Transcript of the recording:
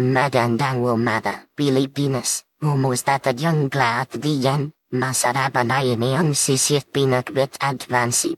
magandang umaga, Pilipinas. Kumusta tayong lahat diyan? Masarap na ini ang sisit pinakbit advanced.